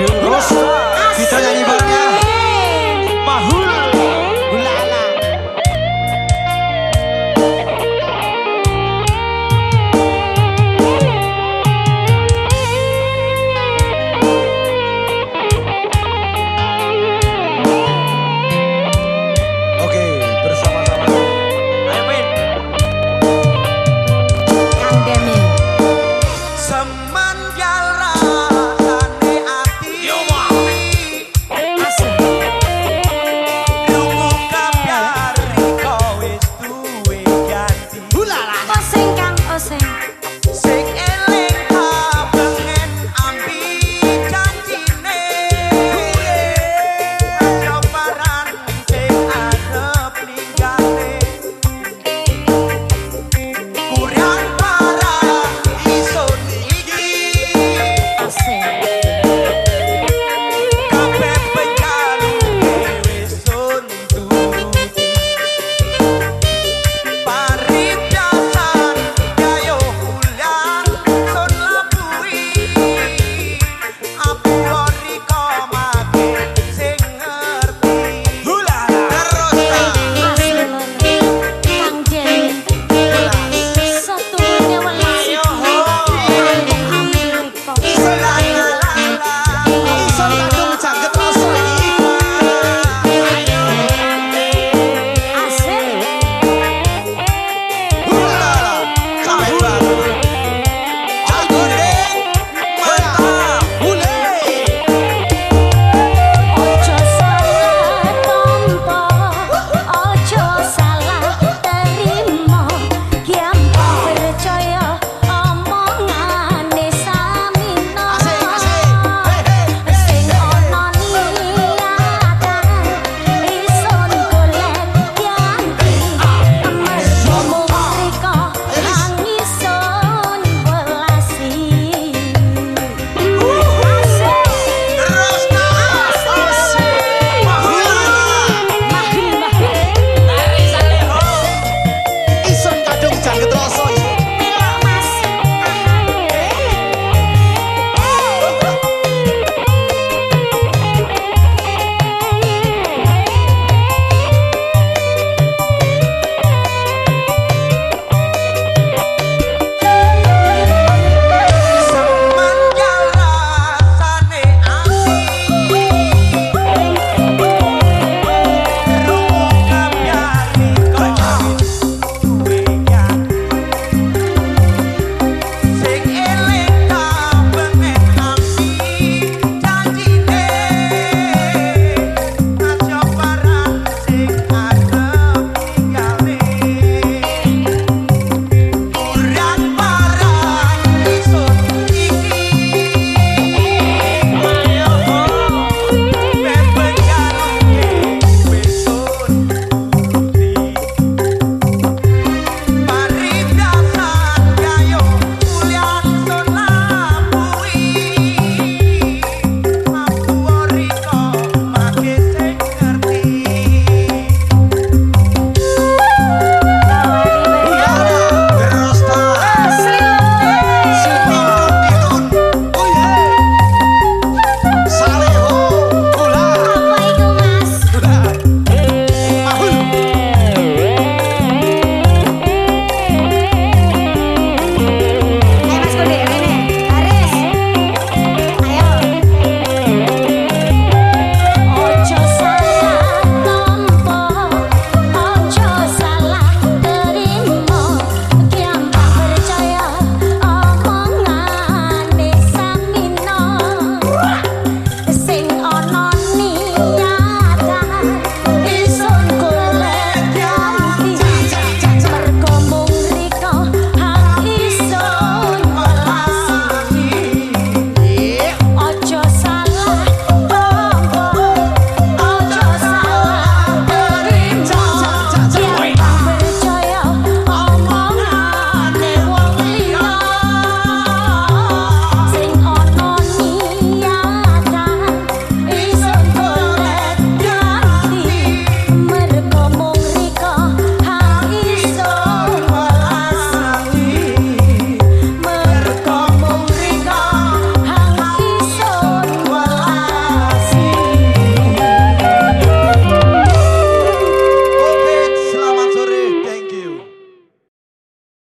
Terus kita nyanyi bareng.